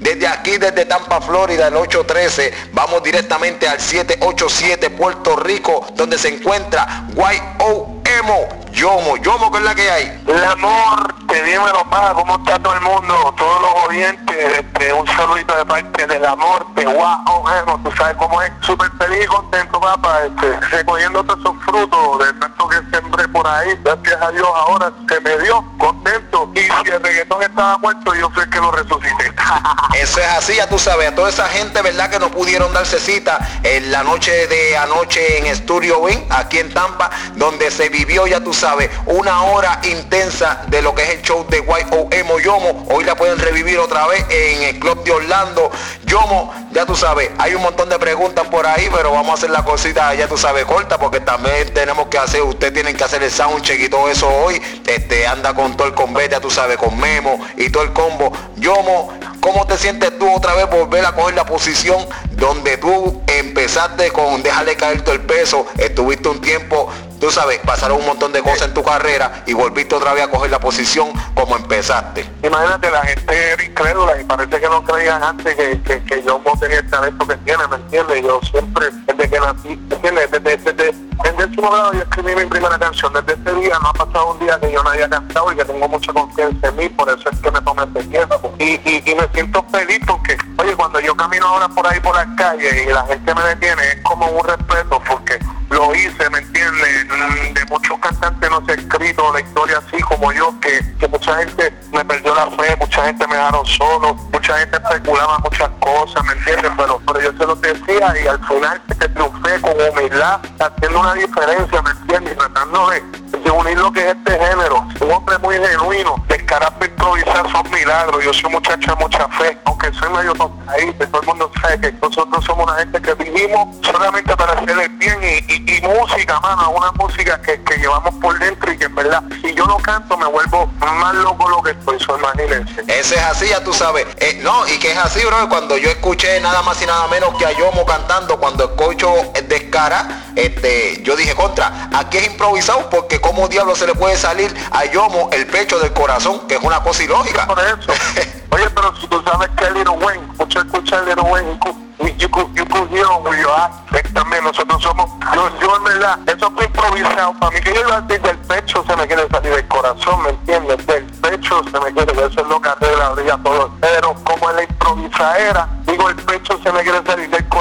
Desde aquí, desde Tampa, Florida, el 813, vamos directamente al 787 Puerto Rico, donde se encuentra YOMO. Yomo, Yomo, ¿qué es la que hay? El amor, te dímelo más, ¿cómo está todo el mundo? Todos los oyentes, este, un saludito de parte del amor, de wow, tú sabes cómo es, súper feliz y contento, papá, este, recogiendo todos esos frutos de tanto que sembré por ahí, gracias a Dios ahora se me dio, contento, y si el reggaetón estaba muerto, yo sé que lo resucité. Eso es así, ya tú sabes, a toda esa gente, ¿verdad? Que no pudieron darse cita en la noche de anoche en Studio Win, aquí en Tampa, donde se vivió, ya tú sabes, una hora intensa de lo que es el show de YOMO Yomo. Hoy la pueden revivir otra vez en el club de Orlando. Yomo, ya tú sabes, hay un montón de preguntas por ahí, pero vamos a hacer la cosita, ya tú sabes, corta, porque también tenemos que hacer, ustedes tienen que hacer el soundcheck y todo eso hoy. Este anda con todo el convete, ya tú sabes, con Memo y todo el combo. Yomo, ¿cómo te sientes tú otra vez volver a coger la posición donde tú empezaste con dejarle caer todo el peso? Estuviste un tiempo tú sabes, pasaron un montón de cosas en tu carrera y volviste otra vez a coger la posición como empezaste. Imagínate, la gente era incrédula y parece que no creían antes que, que, que yo no tenía el talento que tiene, ¿me entiendes? Yo siempre, desde que nací, ¿me entiendes? Desde, desde, desde, el grado yo escribí mi primera canción. Desde ese día no ha pasado un día que yo no haya cantado y que tengo mucha confianza en mí, por eso es que me tomé este tiempo. Y, y, y me siento feliz porque, oye, cuando yo camino ahora por ahí por las calles y la gente me detiene, es como un respeto porque lo hice, ¿me entiendes? Mm, de muchos cantantes no se ha escrito la historia así como yo, que, que mucha gente me perdió la fe, mucha gente me dejaron solo, mucha gente especulaba muchas cosas, ¿me entiendes? Pero, pero yo se lo decía y al final te triunfé con humildad, haciendo una diferencia, ¿me entiendes? Tratando de, de unir lo que es este género. Un hombre muy genuino, de carácter improvisar son milagros. Yo soy un muchacho de mucha fe, aunque soy medio ahí, todo el mundo sabe que nosotros somos una gente que vivimos solamente para hacer el bien y música, mano, una música que, que, llevamos por dentro y que en verdad, si yo no canto me vuelvo más loco lo que estoy, soy imagínense. Ese es así, ya tú sabes. Eh, no, y que es así, bro, cuando yo escuché nada más y nada menos que a Yomo cantando, cuando escucho Descara, este, yo dije contra, aquí es improvisado porque como diablo se le puede salir a Yomo el pecho del corazón, que es una cosa ilógica. Por eso. Oye, pero si tú sabes que Little Wayne, mucho escuchar Little Wayne, you could, you could hear you are. También nosotros somos, yo, yo en verdad, eso fue improvisado. Para mí que yo iba del pecho se me quiere salir del corazón, ¿me entiendes? Del pecho se me quiere, eso es lo que arregla, brilla todo. Pero como en la improvisadera, digo, el pecho se me quiere salir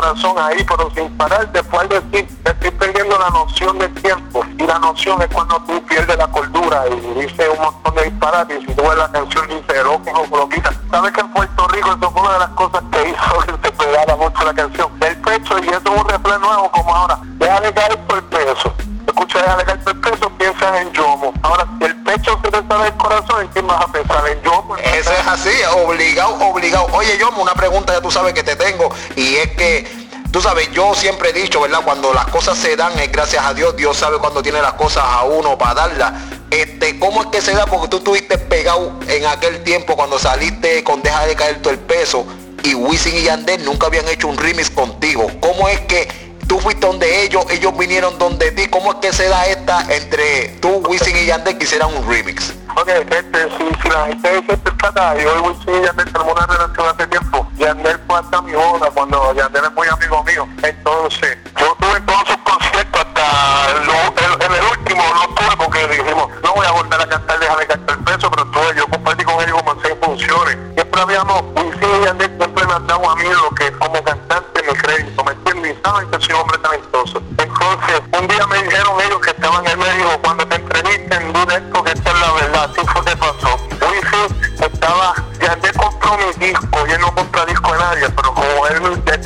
corazón ahí, pero sin parar, después de decir, estoy perdiendo la noción del tiempo. Y la noción es cuando tú pierdes la cordura y dices un montón de disparates. Y tú ves la canción, dice, loco, no lo quitas. Sabes que en Puerto Rico eso fue una de las cosas que hizo que se pegara mucho la canción. Del pecho, y eso es un refrán nuevo como ahora. Déjale caer por peso. Escucha, déjale caer por peso, piensas en Yomo. Ahora, si el pecho se te sale del corazón, ¿en quién vas a pensar? En Yomo. Eso es así, obligado, obligado. Oye, Yomo, una pregunta ya tú sabes que te tengo, y es que Tú sabes, yo siempre he dicho, ¿verdad? Cuando las cosas se dan es gracias a Dios. Dios sabe cuando tiene las cosas a uno para darlas. Este, ¿Cómo es que se da? Porque tú estuviste pegado en aquel tiempo cuando saliste con Deja de caer todo el peso y Wisin y Yandel nunca habían hecho un remix contigo. ¿Cómo es que tú fuiste donde ellos, ellos vinieron donde ti? ¿Cómo es que se da esta entre tú, Wisin y Yandel que hicieran un remix? Ok, este, si, si la gente que trata, yo y Wisin y Yandel tenemos una relación hace tiempo. Yandel fue hasta mi boda cuando Yandel es muy amigo mío. Entonces, yo tuve todos sus conciertos hasta el, el, el, el último, no tuve porque dijimos, no voy a volver a cantar, déjame cantar el peso, pero tuve, yo compartí con ellos como en seis funciones. Siempre habíamos, Wisin y Yandel siempre me han dado a mí lo que como cantante me crédito, ¿me entiendes? Y saben que soy hombre talentoso. Entonces, un día me dijeron ellos que estaban, él me dijo, cuando te entrevisten, duda esto que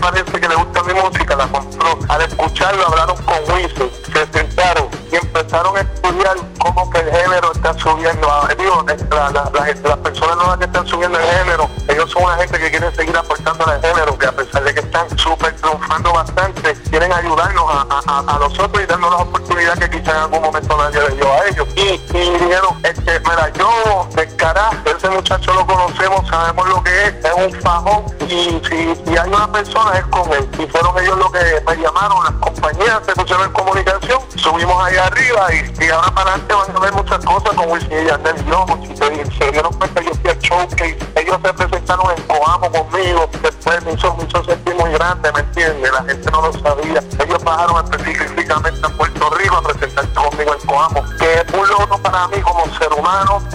parece que le gusta mi música, la compró. Al escucharlo hablaron con Wisin, se sentaron y empezaron a estudiar cómo que el género está subiendo. Digo, la, la, la, las personas nuevas que están subiendo el género, ellos son una gente que quieren seguir aportando al género, que a pesar de que están súper triunfando bastante, quieren ayudarnos a, a, a, nosotros y darnos la oportunidad que quizás en algún momento nadie le dio a ellos. Y, y dijeron, este, mira, yo de cara, ese muchacho lo conocemos, sabemos lo que es, es un fajón y si, hay una persona es con él. Y fueron ellos los que me llamaron, las compañías se pusieron en comunicación, subimos ahí arriba y, y ahora para adelante van a ver muchas cosas con Wisin y Yandel y si se, se dieron cuenta yo fui al show que ellos se presentaron en Coamo conmigo, después me hizo, me hizo sentir muy grande, ¿me entiendes? La gente no lo sabía. Ellos bajaron específicamente a Puerto Rico a presentarse conmigo en Coamo, que es un logro para mí como ser humano,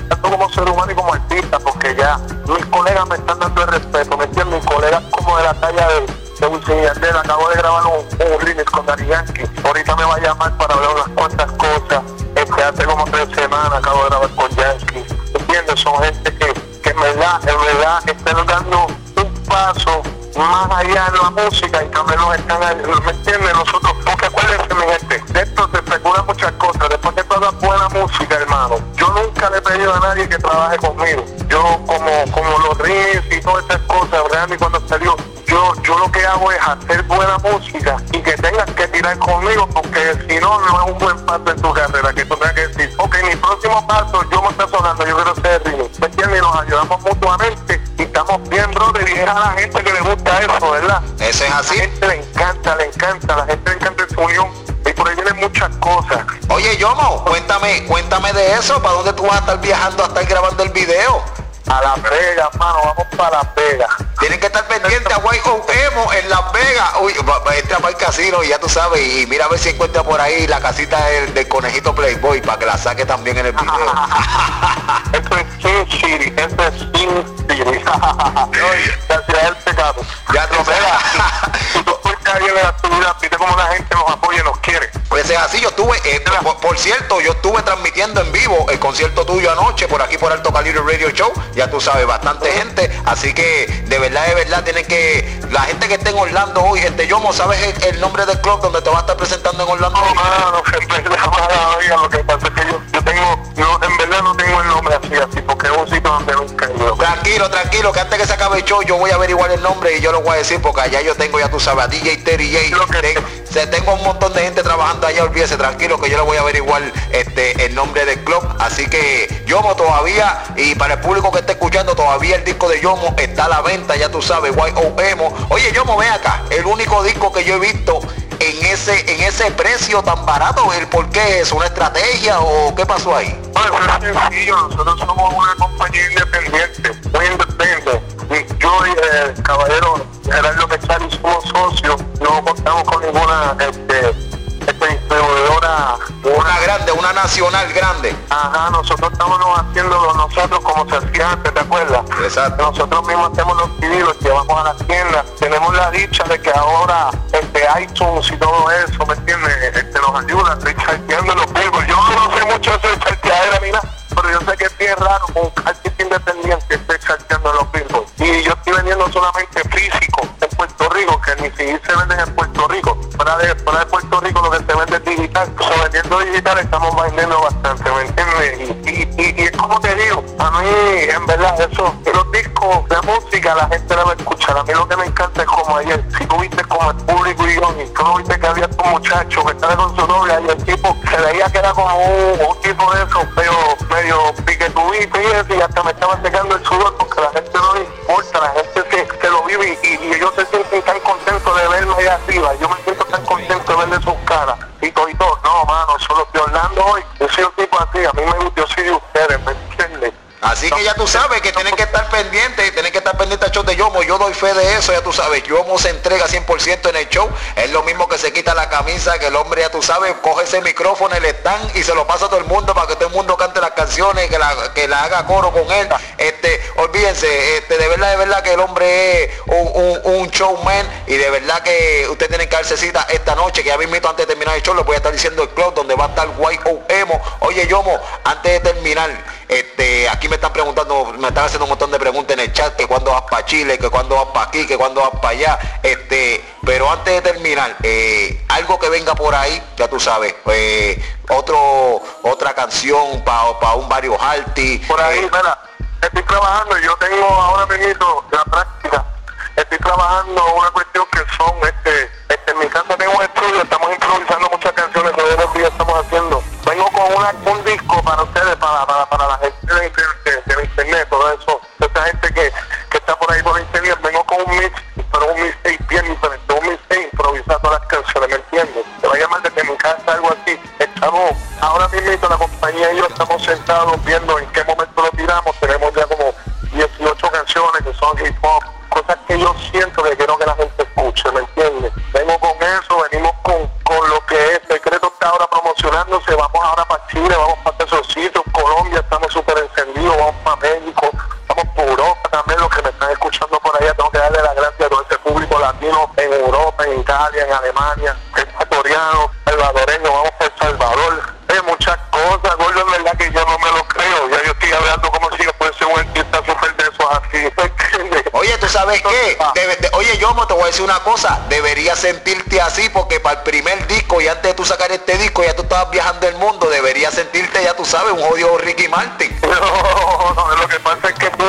tanto como ser humano y como artista, porque ya mis colegas me están dando el respeto, ¿me entiendes? Mis colegas como de la talla de de Wisin acabo de grabar un, un remix con Dari Yankee. Ahorita me va a llamar para hablar unas cuantas cosas. Este, hace como tres semanas acabo de grabar con Yankee. ¿Entiendes? Son gente que, que en verdad, en verdad están dando un paso más allá de la música y también nos están, ¿me entiendes? Nosotros, porque acuérdense mi gente, a nadie que trabaje conmigo, yo como, como los riffs y todas esas cosas, y cuando salió, yo, yo lo que hago es hacer buena música y que tengas que tirar conmigo porque si no, no es un buen paso en tu carrera, que tú tengas que decir, ok, mi próximo paso, yo me estoy sonando, yo quiero ser remix, ¿me entiendes? Y nos ayudamos mutuamente y estamos bien, brother, y es a la gente que le gusta eso, ¿verdad? Eso es así. A la gente le encanta, le encanta, a la gente le encanta esa unión Oye, Yomo, cuéntame, cuéntame de eso, ¿para dónde tú vas a estar viajando a estar grabando el video? A Las Vegas, mano, vamos para Las Vegas. Tienen que estar pendientes a White Emo en Las Vegas. Uy, entra para el casino y ya tú sabes. Y mira a ver si encuentra por ahí la casita del, del conejito Playboy para que la saque también en el video. Esto es City, esto es pecado. Ya tú la actividad, viste cómo la gente nos apoya y nos quiere. Pues es así, yo estuve, eh, por, por cierto, yo estuve transmitiendo en vivo el concierto tuyo anoche por aquí por Alto Calibre Radio Show. Ya tú sabes, bastante gente. Así que de verdad, de verdad, tienen que. La gente que esté en Orlando hoy, este Yomo, ¿sabes el, el nombre del club donde te va a estar presentando en Orlando? No, mano, en verdad, maravilla, lo que pasa es que yo, yo tengo, no, en verdad no tengo el nombre así, así, porque es un sitio donde nunca he ido. Tranquilo, tranquilo, que antes que se acabe el show yo voy a averiguar el nombre y yo lo voy a decir porque allá yo tengo, ya tú sabes, a DJ Terry J. Tengo un montón de gente trabajando allá, olvídese, tranquilo que yo le voy a averiguar este el nombre del club. Así que Yomo todavía, y para el público que esté escuchando, todavía el disco de Yomo está a la venta, ya tú sabes, YOMO. Oye, Yomo, ven acá, el único disco que yo he visto en ese, en ese precio tan barato, ¿el por qué es? ¿Una estrategia o qué pasó ahí? Bueno, es sencillo, nosotros somos una compañía independiente, muy independiente. Yo y el caballero Gerardo Quechari somos socios, no contamos con ninguna este, Una grande, una nacional grande. Ajá, nosotros estamos haciéndolo nosotros como se hacía antes, ¿te acuerdas? Exacto. Nosotros mismos hacemos los CD, los llevamos a la tienda. Tenemos la dicha de que ahora este iTunes y todo eso, ¿me entiendes? Este, nos ayuda, estoy charteando los billboards. Yo no sé mucho eso de charteadera ni nada, pero yo sé que es bien raro un artista independiente esté charteando los billboards. Y yo estoy vendiendo solamente físico en Puerto Rico, que ni siquiera se venden en. De, fuera Puerto Rico lo que se vende es digital. O sea, vendiendo digital estamos vendiendo bastante, ¿me entiendes? Y, y, y, es como te digo, a mí en verdad eso, los discos de música la gente la va a escuchar. A mí lo que me encanta es como ayer, si tú viste como el público y yo, y tú no viste que había un muchacho que estaba con su novia y el tipo se veía que era como un, tipo de esos medio, medio piquetubito y y hasta me estaba secando el sudor porque la gente no le importa, la gente se, lo vive y, y, ellos se sienten tan contentos de verme allá arriba. Yo me siento tan contento de verle sus caras y todo y todo. No, mano, solo de Orlando hoy, yo soy un tipo así, a mí me gusta, yo soy de ustedes, ¿me? Así que ya tú sabes que tienen que estar pendientes, tienen que estar pendientes al show de Yomo. Yo doy fe de eso, ya tú sabes. Yomo se entrega 100% en el show. Es lo mismo que se quita la camisa, que el hombre, ya tú sabes, coge ese micrófono, el stand y se lo pasa a todo el mundo para que todo el mundo cante las canciones, que la, que la haga coro con él. Este, olvídense, este, de verdad, de verdad que el hombre es un, un, un showman y de verdad que usted tiene que darse cita esta noche, que ya mismito antes de terminar el show, les voy a estar diciendo el club donde va a estar YOMO. Oye, Yomo, antes de terminar, este, aquí me están preguntando, me están haciendo un montón de preguntas en el chat, que cuando vas para Chile, que cuando vas para aquí, que cuando vas para allá, este, pero antes de terminar, eh, algo que venga por ahí, ya tú sabes, eh, otro, otra canción para un Barrio Halti. Por ahí, eh, mira, estoy trabajando, yo tengo ahora mismo la práctica, estoy trabajando una cuestión que son, este, este, en mi casa tengo un estudio, estamos improvisando muchas canciones que hoy en día estamos haciendo. Vengo con un disco para ustedes, para, para, para la gente de, de, internet, todo eso, esa gente que, que está por ahí por internet, vengo con un mix, pero un mixtape bien diferente, un mixtape improvisado todas las canciones, ¿me entiendes? Te va a llamar desde mi casa, algo así. Estamos, ahora mismo la compañía y yo estamos sentados viendo en qué momento lo tiramos, tenemos ya como 18 canciones que son hip hop, cosas que yo siento que quiero que la sabes qué? Debe- de- oye, Yomo, te voy a decir una cosa. Deberías sentirte así porque para el primer disco y antes de tú sacar este disco ya tú estabas viajando el mundo. Deberías sentirte, ya tú sabes, un jodido Ricky Martin. No, no, lo que pasa es que tú,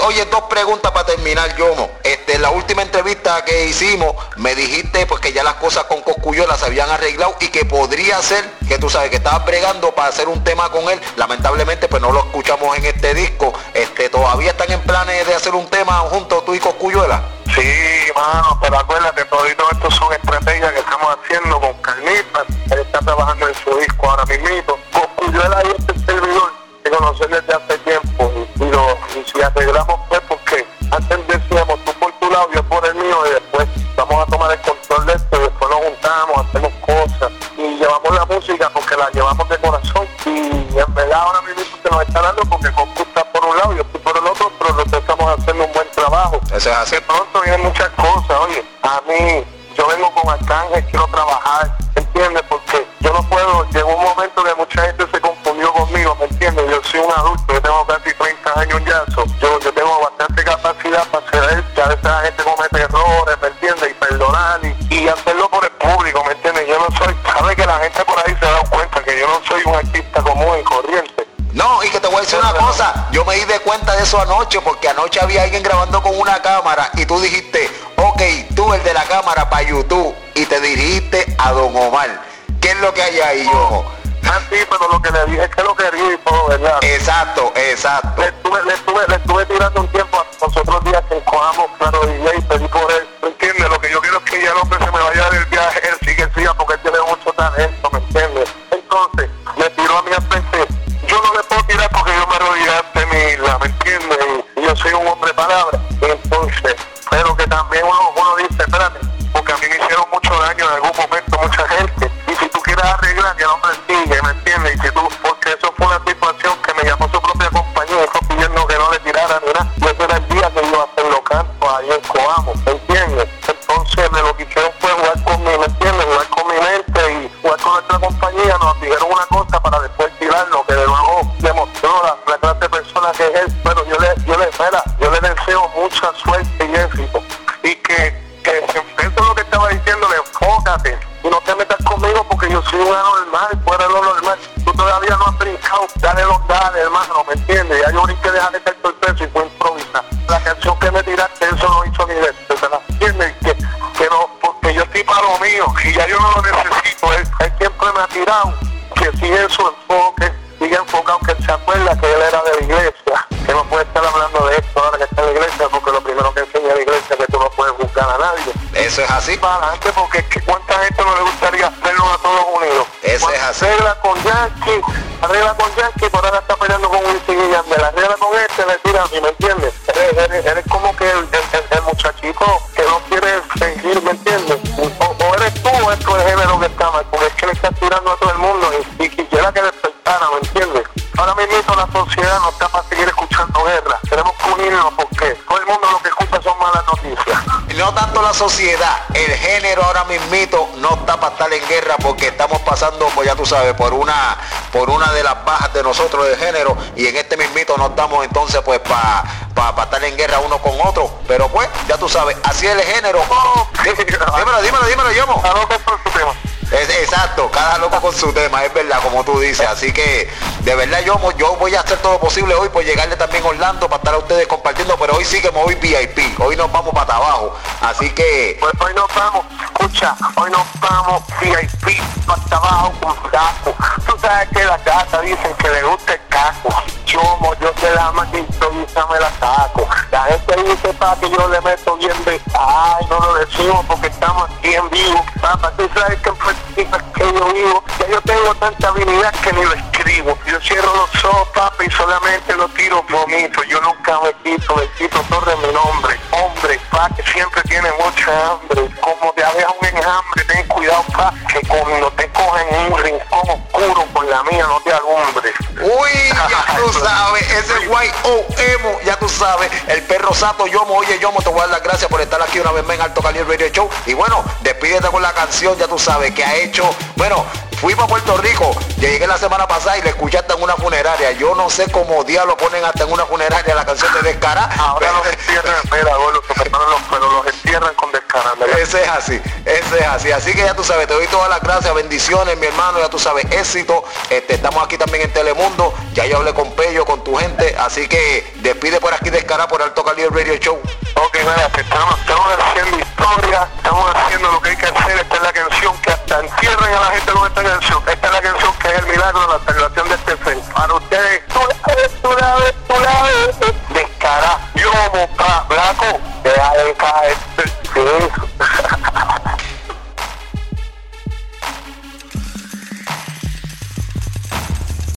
Oye, dos preguntas para terminar, Yomo. Este, la última entrevista que hicimos, me dijiste pues que ya las cosas con Coscuyola se habían arreglado y que podría ser que tú sabes que estabas bregando para hacer un tema con él. Lamentablemente, pues no lo escuchamos en este disco. Este, todavía están en planes de hacer un tema junto tú y Coscuyola. Sí, mano, pero acuérdate, todo esto son estrategias que estamos haciendo con Carnitas. Él está trabajando en su disco ahora mismito. Con Cuyuela y este servidor que desde hace si arreglamos pues porque antes decíamos tú por tu lado, yo por el mío y después vamos a tomar el control de esto y después nos juntamos, hacemos cosas y llevamos la música porque la llevamos de corazón y en verdad ahora mismo se nos está dando porque Coscu está por un lado y yo estoy por el otro, pero los dos estamos haciendo un buen trabajo Eso es así. de pronto vienen muchas cosas, oye, a mí, yo vengo con Arcángel, quiero trabajar, ¿entiendes? Porque yo no puedo, gente comete errores, ¿me entiendes? Y perdonar y, hacerlo por el público, ¿me entiendes? Yo no soy, sabe que la gente por ahí se da cuenta que yo no soy un artista común y corriente. No, y que te voy a decir una cosa, yo me di de cuenta de eso anoche, porque anoche había alguien grabando con una cámara y tú dijiste, ok, tú el de la cámara para YouTube, y te dirigiste a Don Omar. ¿Qué es lo que hay ahí, Yomo? Ah, sí, pero lo que le dije es que lo quería y todo, ¿verdad? Exacto, exacto. le estuve, le estuve, le estuve tirando un tiempo a los otros días que encojamos, claro, DJ, pedí por él. ¿Me entiendes? Lo que yo quiero es que ya el hombre se me vaya del viaje, él sigue, siga, porque él tiene mucho talento, ¿me entiendes? Entonces, me tiró a al frente. Yo no le puedo tirar porque yo me arrodillé ante mi isla, ¿me entiendes? Y yo soy un hombre de palabra. Entonces, pero que también uno, Y que, que eso es lo que estaba diciendo, enfócate y no te metas conmigo porque yo soy un normal, fuera de lo normal. Tú todavía no has brincado, dale los dale, hermano, ¿me entiendes? Ya yo brinqué, dejar de estar todo el peso y fue improvisar. La canción que me tiraste, eso no hizo ni de ¿entiendes? Que, que no, porque yo estoy para lo mío y ya yo no lo necesito. Él, él siempre me ha tirado que si eso Eso es así. Para adelante, porque es que cuánta gente no le gustaría verlos a todos unidos. Eso es así. Arregla con Yankee, arregla con Yankee, pero ahora está peleando con Wisin y Yandel. Arregla con este, le tira a mí, ¿me entiendes? Eres, eres- eres como que el, el- el- el muchachito tanto la sociedad, el género ahora mismito no está para estar en guerra porque estamos pasando, pues ya tú sabes, por una, por una de las bajas de nosotros de género y en este mismito no estamos entonces pues para pa, estar en guerra uno con otro. Pero pues, ya tú sabes, así es el género. Oh, dímelo, dímelo, dímelo, Yomo. Tema. exacto, cada loco con su tema, es verdad, como tú dices. Así que de verdad yo, yo voy a hacer todo lo posible hoy por llegarle también a Orlando para estar a ustedes compartiendo, pero hoy sí que me voy VIP, hoy nos vamos para abajo. Así que. Hoy nos vamos, escucha, hoy nos vamos VIP para abajo con caco. Tú sabes que la casa dicen que le gusta el caco. Yo, yo te la maquintovisa me la saco. La gente dice para que yo le meto bien de ay no lo decimos porque estamos aquí en vivo. Papá, tú sabes que en que yo vivo, ya yo tengo tanta habilidad que ni lo escribo. Yo cierro los ojos, papi, y solamente lo tiro vomito. Yo nunca me quito, me quito torre mi nombre. Hombre, pa, que siempre tiene mucha hambre. Como te había un enjambre, ten cuidado, pa, que cuando te cogen en un rincón la mía no alumbre. Uy, ya tú sabes, ese guay o emo, ya tú sabes, el perro sato Yomo, oye Yomo, te voy a dar las gracias por estar aquí una vez más en Alto Calibre Radio Show. Y bueno, despídete con la canción, ya tú sabes, que ha hecho, bueno, fui para Puerto Rico, llegué la semana pasada y le escuchaste en una funeraria. Yo no sé cómo lo ponen hasta en una funeraria la canción de Descara. Ahora los entierran, espera, pero los entierran con Descara. Ese es así, ese es así. Así que ya tú sabes, te doy todas las gracias, bendiciones, mi hermano, ya tú sabes, éxito. Este, estamos aquí también en Telemundo, ya yo hablé con Pello, con tu gente, así que despide por aquí Descara por Alto Calibre Radio Show. Ok, nada, estamos, estamos haciendo historia, estamos haciendo lo que hay que hacer, esta es la canción que hasta entierren a la gente con esta canción. Esta es la canción que es el milagro de la salvación de este fe. Para ustedes, tú la ves, tú la ves, tú yo, boca, blanco, deja de caer,